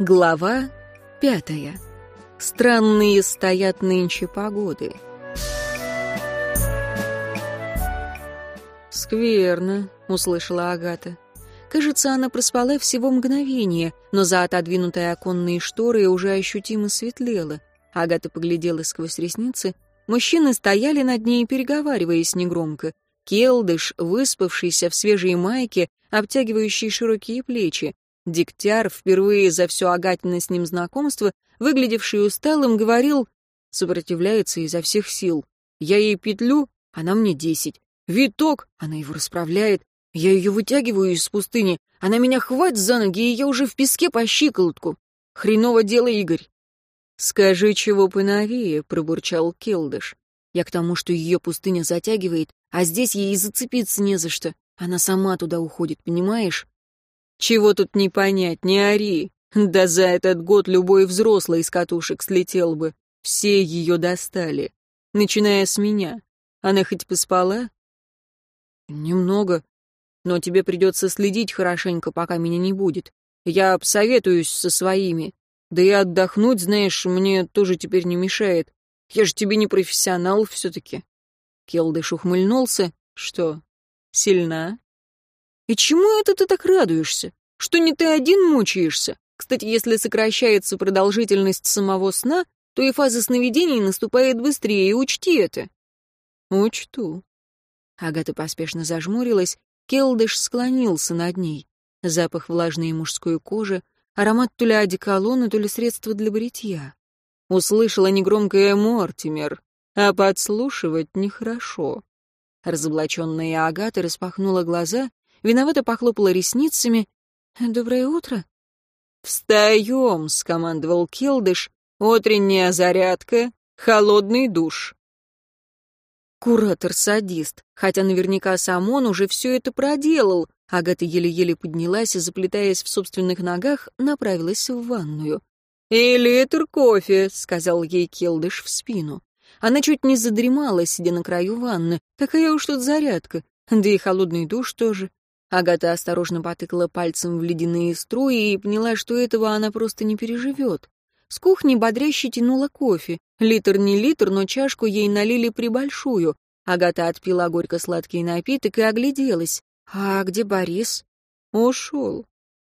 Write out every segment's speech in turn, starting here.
Глава пятая. Странные стоят нынче погоды. «Скверно», — услышала Агата. Кажется, она проспала всего мгновение, но за отодвинутой оконные шторы уже ощутимо светлело. Агата поглядела сквозь ресницы. Мужчины стояли над ней, переговариваясь негромко. Келдыш, выспавшийся в свежей майке, обтягивающий широкие плечи. Дегтяр, впервые за все Агатино с ним знакомство, выглядевший усталым, говорил, сопротивляется изо всех сил. Я ей петлю, она мне десять. Виток, она его расправляет. Я ее вытягиваю из пустыни, она меня хватит за ноги, и я уже в песке по щиколотку. Хреново дело, Игорь. «Скажи, чего поновее», — пробурчал Келдыш. «Я к тому, что ее пустыня затягивает, а здесь ей зацепиться не за что. Она сама туда уходит, понимаешь? Чего тут не понять, не ори. Да за этот год любой взрослый из катушек слетел бы. Все ее достали. Начиная с меня. Она хоть поспала? Немного. Но тебе придется следить хорошенько, пока меня не будет. Я посоветуюсь со своими. Да и отдохнуть, знаешь, мне тоже теперь не мешает. Я же тебе не профессионал все-таки. Келдыш ухмыльнулся. Что, сильна? И чему это ты так радуешься? Что не ты один мучаешься? Кстати, если сокращается продолжительность самого сна, то и фаза сновидений наступает быстрее, учти это. Учту. Агата поспешно зажмурилась, Келдыш склонился над ней. Запах влажной мужской кожи, аромат то ли одеколона, то ли средства для бритья. Услышала негромкое «Мортимер», а подслушивать нехорошо. Разоблаченная Агата распахнула глаза виновато похлопала ресницами. «Доброе утро». «Встаем», — скомандовал Келдыш. «Утренняя зарядка, холодный душ». Куратор-садист, хотя наверняка сам он уже все это проделал. Агата еле-еле поднялась и, заплетаясь в собственных ногах, направилась в ванную. «И литр кофе», — сказал ей Келдыш в спину. Она чуть не задремала, сидя на краю ванны. Какая уж тут зарядка. Да и холодный душ тоже. Агата осторожно потыкала пальцем в ледяные струи и поняла, что этого она просто не переживет. С кухни бодряще тянула кофе. Литр не литр, но чашку ей налили прибольшую. Агата отпила горько-сладкий напиток и огляделась. «А где Борис?» «Ушел.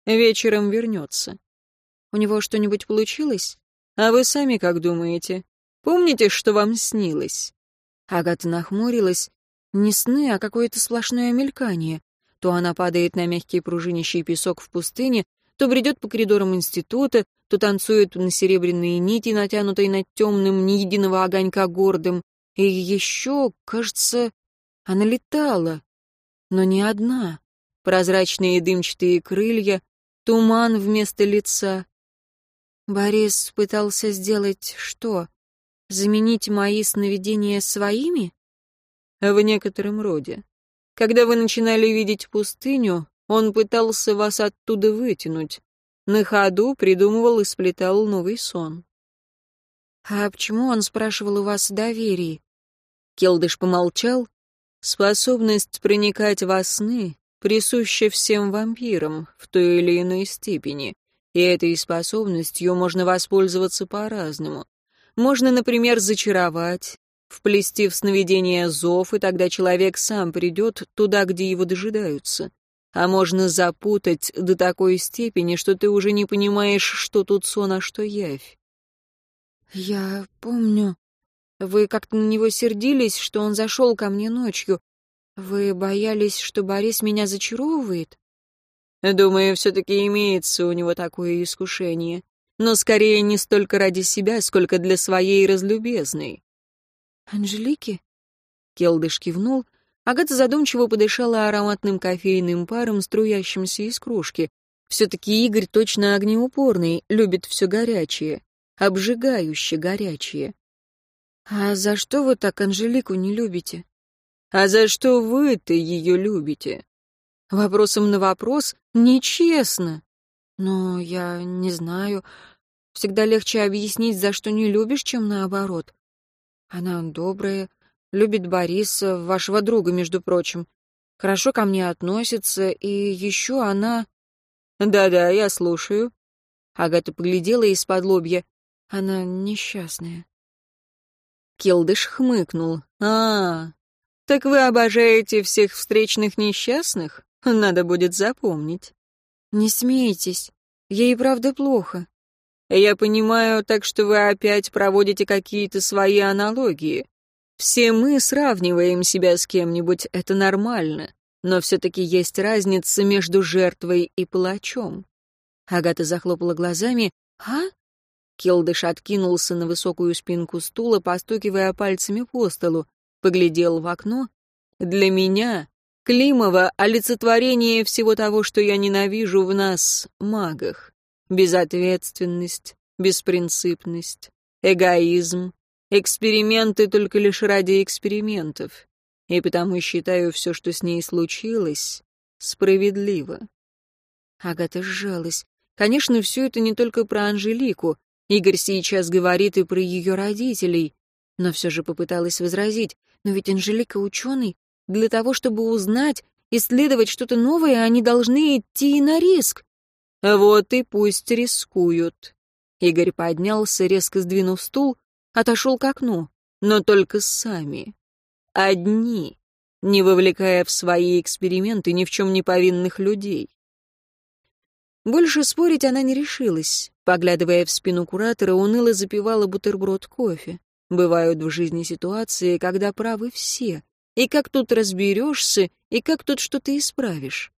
Вечером вернется». «У него что-нибудь получилось?» «А вы сами как думаете? Помните, что вам снилось?» Агата нахмурилась. Не сны, а какое-то сплошное мелькание. То она падает на мягкий пружинищий песок в пустыне, то бредет по коридорам института, то танцует на серебряные нити, натянутой над темным, ни единого огонька гордым. И еще, кажется, она летала, но не одна. Прозрачные дымчатые крылья, туман вместо лица. Борис пытался сделать что? Заменить мои сновидения своими? В некотором роде. Когда вы начинали видеть пустыню, он пытался вас оттуда вытянуть. На ходу придумывал и сплетал новый сон. «А почему он спрашивал у вас доверие?» Келдыш помолчал. «Способность проникать во сны присуща всем вампирам в той или иной степени, и этой способностью можно воспользоваться по-разному. Можно, например, зачаровать, вплести в сновидение зов, и тогда человек сам придет туда, где его дожидаются. А можно запутать до такой степени, что ты уже не понимаешь, что тут сон, а что явь. Я помню. Вы как-то на него сердились, что он зашел ко мне ночью. Вы боялись, что Борис меня зачаровывает? Думаю, все-таки имеется у него такое искушение. Но скорее не столько ради себя, сколько для своей разлюбезной. «Анжелики?» Келдыш кивнул. Агата задумчиво подышала ароматным кофейным паром, струящимся из кружки. Все-таки Игорь точно огнеупорный, любит все горячее. Обжигающе горячее. «А за что вы так Анжелику не любите?» «А за что вы-то ее любите?» Вопросом на вопрос нечестно. Но я не знаю. Всегда легче объяснить, за что не любишь, чем наоборот. Она добрая, любит Бориса, вашего друга, между прочим. Хорошо ко мне относится, и еще она... Да-да, я слушаю. Агата поглядела из-под лобья. Она несчастная. Келдыш хмыкнул. «А, так вы обожаете всех встречных несчастных? Надо будет запомнить». «Не смейтесь. Ей правда плохо». «Я понимаю, так что вы опять проводите какие-то свои аналогии. Все мы сравниваем себя с кем-нибудь, это нормально. Но все-таки есть разница между жертвой и палачом». Агата захлопала глазами. «А?» Келдыш откинулся на высокую спинку стула, постукивая пальцами по столу, поглядел в окно. «Для меня Климова — олицетворение всего того, что я ненавижу в нас, магах. Безответственность, беспринципность, эгоизм, эксперименты только лишь ради экспериментов. И потому считаю все, что с ней случилось, справедливо». Агата сжалась. Конечно, все это не только про Анжелику. Игорь сейчас говорит и про ее родителей. Но все же попыталась возразить. Но ведь Анжелика ученый. Для того, чтобы узнать, исследовать что-то новое, они должны идти на риск. Вот и пусть рискуют. Игорь поднялся, резко сдвинув стул, отошел к окну. Но только сами. Одни, не вовлекая в свои эксперименты ни в чем не повинных людей. Больше спорить она не решилась. Поглядывая в спину куратора, уныло запивала бутерброд кофе. Бывают в жизни ситуации, когда правы все. И как тут разберешься, и как тут что-то исправишь.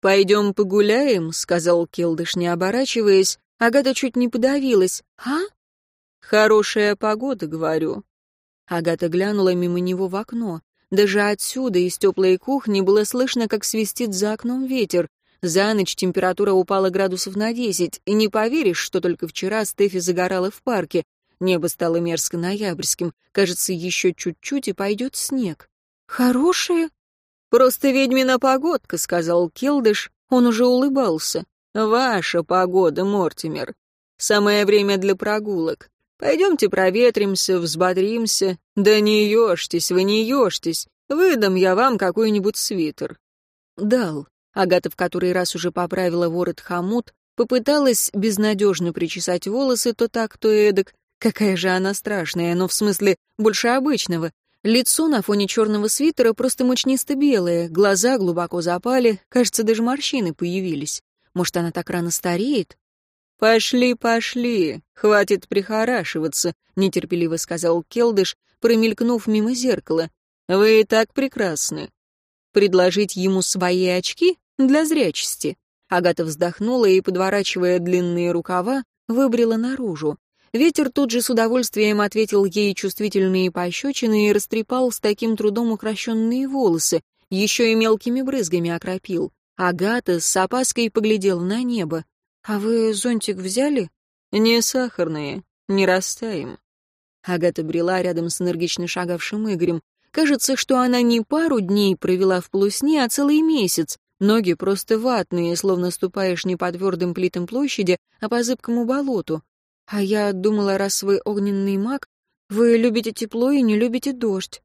«Пойдем погуляем», — сказал Келдыш, не оборачиваясь. Агата чуть не подавилась. «А?» «Хорошая погода, говорю». Агата глянула мимо него в окно. Даже отсюда, из теплой кухни, было слышно, как свистит за окном ветер. За ночь температура упала градусов на десять, и не поверишь, что только вчера Стефи загорала в парке. Небо стало мерзко ноябрьским. Кажется, еще чуть-чуть и пойдет снег. Хорошее? Просто ведьмина погодка, сказал Келдыш. Он уже улыбался. Ваша погода, Мортимер. Самое время для прогулок. Пойдемте проветримся, взбодримся. Да не ешьтесь, вы не ешьтесь. Выдам я вам какой-нибудь свитер. Дал. Агата в который раз уже поправила ворот хомут, попыталась безнадежно причесать волосы то так, то эдак. Какая же она страшная, но в смысле больше обычного. Лицо на фоне черного свитера просто мучнисто-белое, глаза глубоко запали, кажется, даже морщины появились. Может, она так рано стареет? «Пошли, пошли, хватит прихорашиваться», — нетерпеливо сказал Келдыш, промелькнув мимо зеркала. «Вы и так прекрасны. Предложить ему свои очки для зрячести. Агата вздохнула и, подворачивая длинные рукава, выбрела наружу. Ветер тут же с удовольствием ответил ей чувствительные пощечины и растрепал с таким трудом укращенные волосы, еще и мелкими брызгами окропил. Агата с опаской поглядела на небо. «А вы зонтик взяли?» «Не сахарные, не растаем». Агата брела рядом с энергично шагавшим Игорем. Кажется, что она не пару дней провела в полусне, а целый месяц. Ноги просто ватные, словно ступаешь не по твердым плитам площади, а по зыбкому болоту. А я думала, раз вы огненный маг, вы любите тепло и не любите дождь.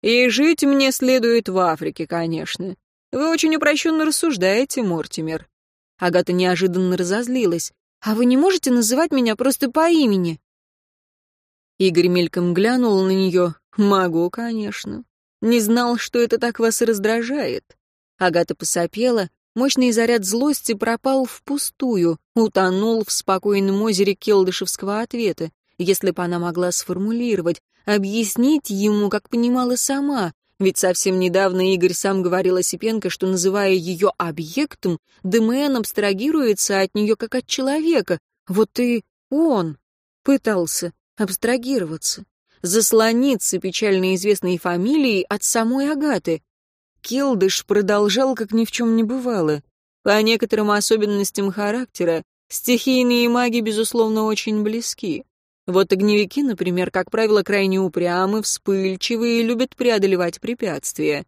И жить мне следует в Африке, конечно. Вы очень упрощенно рассуждаете, Мортимер. Агата неожиданно разозлилась. А вы не можете называть меня просто по имени? Игорь мельком глянул на нее. «Могу, конечно. Не знал, что это так вас раздражает». Агата посопела. Мощный заряд злости пропал впустую, утонул в спокойном озере келдышевского ответа. Если бы она могла сформулировать, объяснить ему, как понимала сама, ведь совсем недавно Игорь сам говорил Осипенко, что, называя ее объектом, ДМН абстрагируется от нее как от человека. Вот и он пытался абстрагироваться, заслониться печально известной фамилией от самой Агаты. Келдыш продолжал, как ни в чем не бывало. По некоторым особенностям характера, стихийные маги, безусловно, очень близки. Вот огневики, например, как правило, крайне упрямы, вспыльчивы и любят преодолевать препятствия.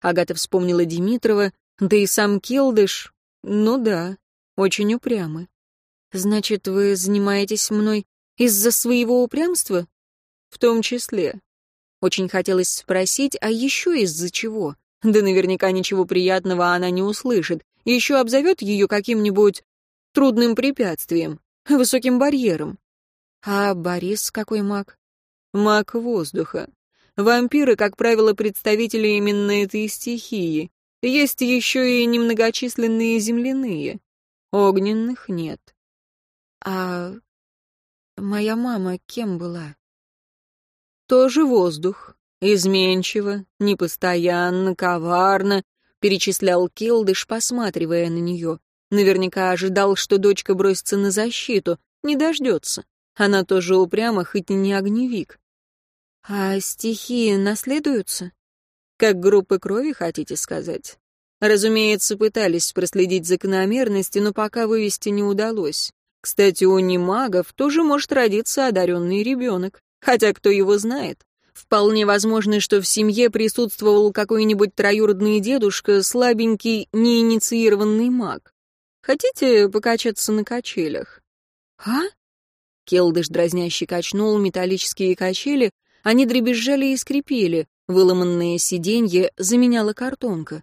Агата вспомнила Димитрова, да и сам Келдыш, ну да, очень упрямы. «Значит, вы занимаетесь мной из-за своего упрямства? В том числе. Очень хотелось спросить, а еще из-за чего? Да наверняка ничего приятного она не услышит. Еще обзовет ее каким-нибудь трудным препятствием, высоким барьером. А Борис какой маг? Маг воздуха. Вампиры, как правило, представители именно этой стихии. Есть еще и немногочисленные земляные. Огненных нет. А моя мама кем была? Тоже воздух. Изменчиво, непостоянно, коварно, перечислял Келдыш, посматривая на нее. Наверняка ожидал, что дочка бросится на защиту. Не дождется. Она тоже упряма, хоть и не огневик. А стихии наследуются? Как группы крови, хотите сказать? Разумеется, пытались проследить закономерности, но пока вывести не удалось. Кстати, у немагов тоже может родиться одаренный ребенок. Хотя кто его знает? Вполне возможно, что в семье присутствовал какой-нибудь троюродный дедушка, слабенький, неинициированный маг. Хотите покачаться на качелях? А? Келдыш дразняще качнул металлические качели, они дребезжали и скрипели, выломанное сиденье заменяла картонка.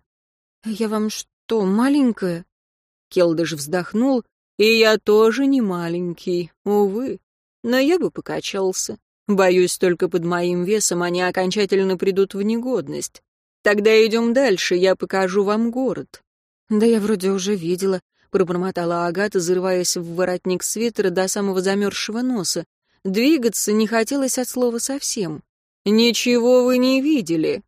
«Я вам что, маленькая?» Келдыш вздохнул, «И я тоже не маленький, увы, но я бы покачался. Боюсь, только под моим весом они окончательно придут в негодность. Тогда идем дальше, я покажу вам город». «Да я вроде уже видела», — пробормотала Агата, зарываясь в воротник свитера до самого замерзшего носа. Двигаться не хотелось от слова совсем. «Ничего вы не видели».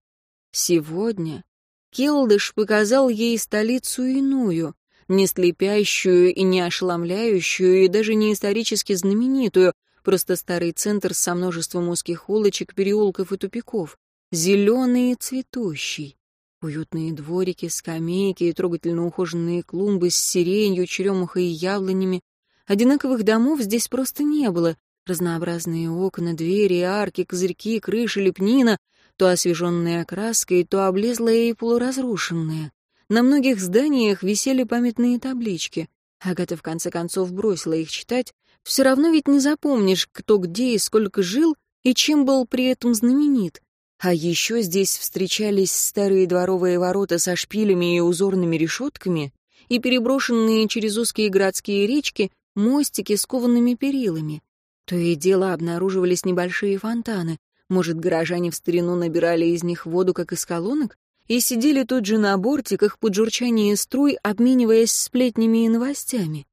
Сегодня Келдыш показал ей столицу иную, не слепящую и не ошеломляющую, и даже не исторически знаменитую, Просто старый центр со множеством узких улочек, переулков и тупиков. Зеленый и цветущий. Уютные дворики, скамейки и трогательно ухоженные клумбы с сиренью, черемухой и яблонями. Одинаковых домов здесь просто не было. Разнообразные окна, двери, арки, козырьки, крыши, лепнина, то освеженная краской, то облезлая и полуразрушенная. На многих зданиях висели памятные таблички. Агата в конце концов бросила их читать, все равно ведь не запомнишь, кто где и сколько жил, и чем был при этом знаменит. А еще здесь встречались старые дворовые ворота со шпилями и узорными решетками, и переброшенные через узкие городские речки мостики с коваными перилами. То и дело обнаруживались небольшие фонтаны. Может, горожане в старину набирали из них воду, как из колонок, и сидели тут же на бортиках под журчание струй, обмениваясь сплетнями и новостями.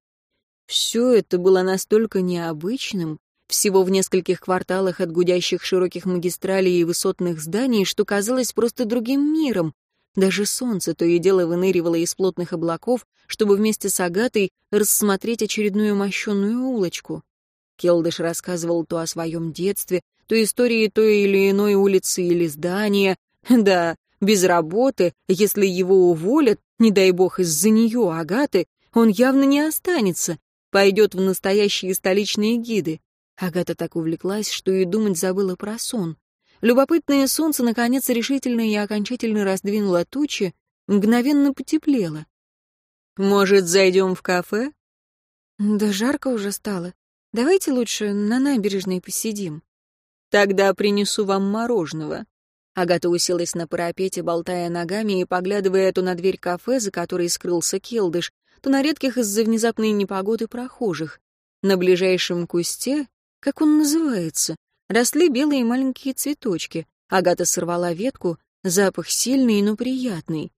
Все это было настолько необычным, всего в нескольких кварталах от гудящих широких магистралей и высотных зданий, что казалось просто другим миром. Даже солнце то и дело выныривало из плотных облаков, чтобы вместе с Агатой рассмотреть очередную мощенную улочку. Келдыш рассказывал то о своем детстве, то истории той или иной улицы или здания. Да, без работы, если его уволят, не дай бог из-за нее, Агаты, он явно не останется, пойдет в настоящие столичные гиды. Агата так увлеклась, что и думать забыла про сон. Любопытное солнце, наконец, решительно и окончательно раздвинуло тучи, мгновенно потеплело. «Может, зайдем в кафе?» «Да жарко уже стало. Давайте лучше на набережной посидим». «Тогда принесу вам мороженого». Агата уселась на парапете, болтая ногами и поглядывая то на дверь кафе, за которой скрылся Келдыш, то на редких из-за внезапной непогоды прохожих. На ближайшем кусте, как он называется, росли белые маленькие цветочки. Агата сорвала ветку, запах сильный, но приятный.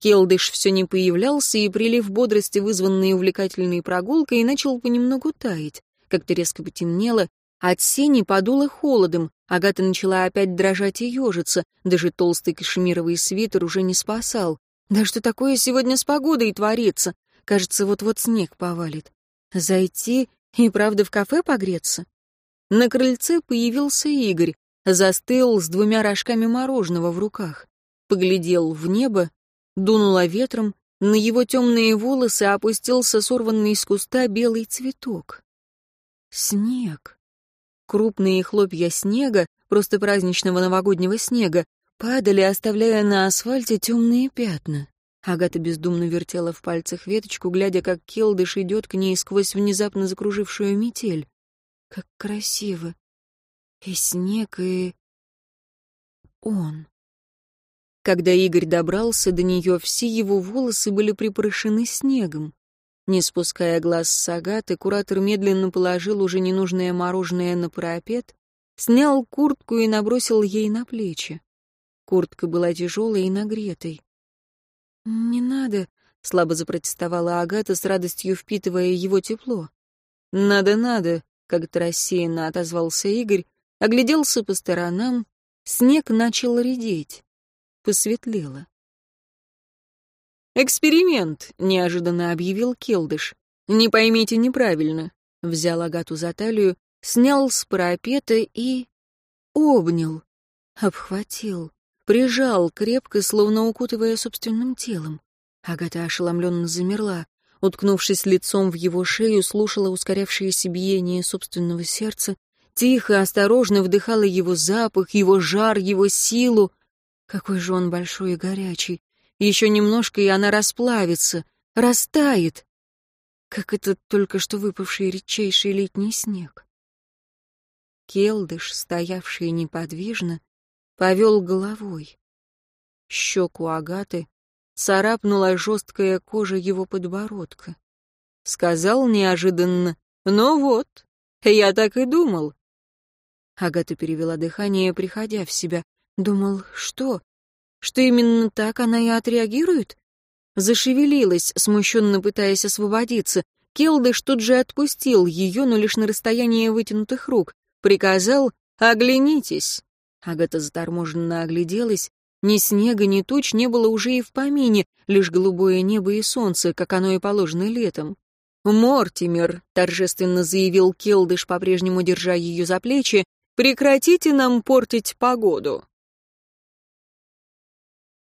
Келдыш все не появлялся, и прилив бодрости, вызванный увлекательной прогулкой, начал понемногу таять. Как-то резко потемнело, от сени подуло холодом, Агата начала опять дрожать и ежиться, даже толстый кашемировый свитер уже не спасал. Да что такое сегодня с погодой творится? Кажется, вот-вот снег повалит. Зайти и правда в кафе погреться? На крыльце появился Игорь, застыл с двумя рожками мороженого в руках. Поглядел в небо, дунуло ветром, на его темные волосы опустился сорванный из куста белый цветок. Снег. Крупные хлопья снега, просто праздничного новогоднего снега, падали, оставляя на асфальте темные пятна. Агата бездумно вертела в пальцах веточку, глядя, как Келдыш идет к ней сквозь внезапно закружившую метель. Как красиво. И снег, и... он. Когда Игорь добрался до нее, все его волосы были припорошены снегом. Не спуская глаз с Агаты, куратор медленно положил уже ненужное мороженое на парапет, снял куртку и набросил ей на плечи. Куртка была тяжелой и нагретой. «Не надо», — слабо запротестовала Агата, с радостью впитывая его тепло. «Надо, надо», — как-то рассеянно отозвался Игорь, огляделся по сторонам, снег начал редеть. Посветлело. «Эксперимент», — неожиданно объявил Келдыш. «Не поймите неправильно». Взял Агату за талию, снял с парапета и... обнял, обхватил, прижал крепко, словно укутывая собственным телом. Агата ошеломленно замерла, уткнувшись лицом в его шею, слушала ускорявшееся биение собственного сердца, тихо, осторожно вдыхала его запах, его жар, его силу. Какой же он большой и горячий. Еще немножко, и она расплавится, растает, как этот только что выпавший редчайший летний снег. Келдыш, стоявший неподвижно, повел головой. Щеку Агаты царапнула жесткая кожа его подбородка. Сказал неожиданно, «Ну вот, я так и думал». Агата перевела дыхание, приходя в себя. Думал, что? Что именно так она и отреагирует? Зашевелилась, смущенно пытаясь освободиться. Келдыш тут же отпустил ее, но лишь на расстояние вытянутых рук. Приказал «Оглянитесь». Агата заторможенно огляделась. Ни снега, ни туч не было уже и в помине, лишь голубое небо и солнце, как оно и положено летом. «Мортимер», — торжественно заявил Келдыш, по-прежнему держа ее за плечи, — «прекратите нам портить погоду».